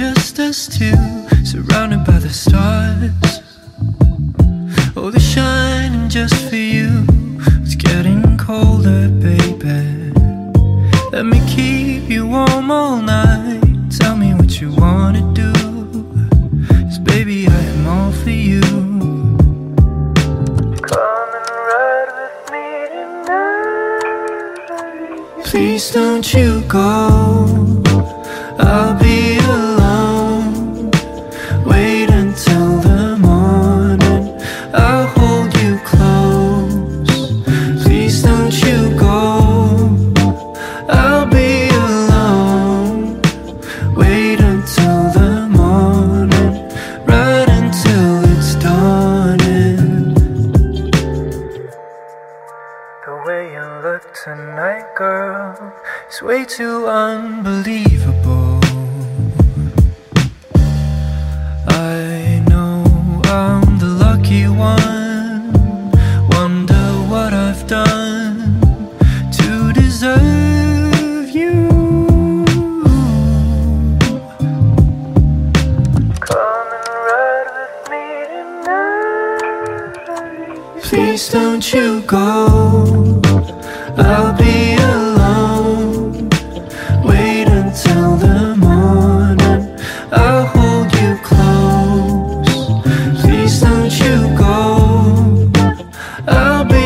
us two, surrounded by the stars. Oh, they're shining just for you. It's getting colder, baby. Let me keep you warm all night. Tell me what you wanna do. Cause baby, I am all for you. Come and ride with me tonight. Please don't you go. Tonight, girl, is way too unbelievable. I know I'm the lucky one. Wonder what I've done to deserve you. Come and ride with me tonight. Please don't you go. I'll be alone. Wait until the morning. I'll hold you close. Please don't you go. I'll be.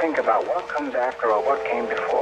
think about what comes after or what came before.